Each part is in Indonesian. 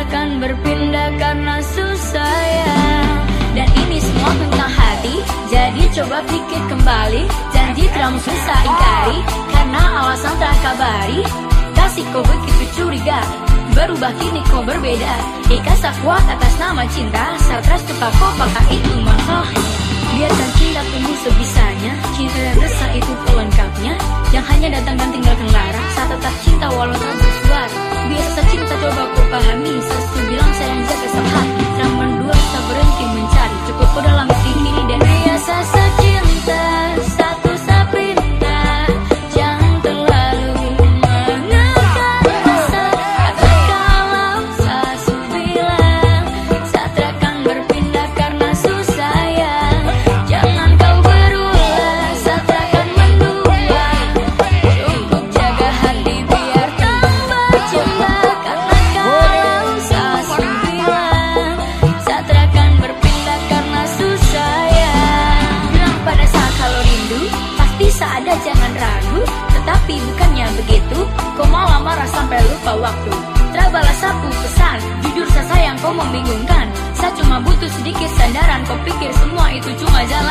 akan berpindah karena susah ya. Dan ini semua tentang hati Jadi coba pikir kembali. Janji kamu susah ingkari Karena alasan tak kabari. Kasih kau begitu curiga Berubah kini kau berbeda. Ikasa kuat atas nama cinta Satras suka kau pakai itu mahal Biarkan cinta tumbuh sebisanya begitu Kau malah marah sampai lupa waktu. Trabalah sapu pesan Jujur saya sayang kau membingungkan. Saya cuma butuh sedikit sandaran Kau pikir semua itu cuma jalan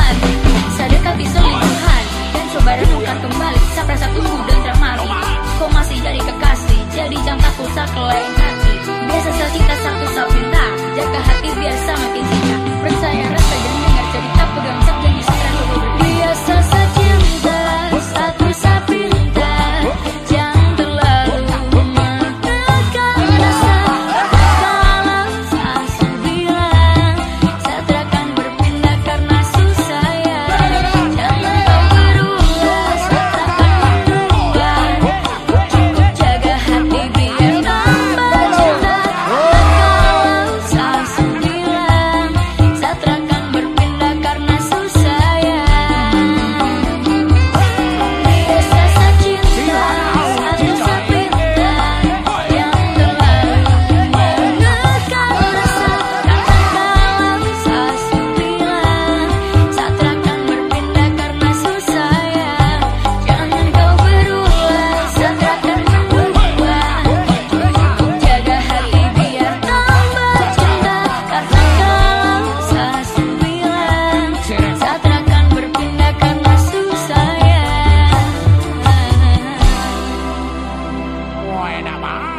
Bye.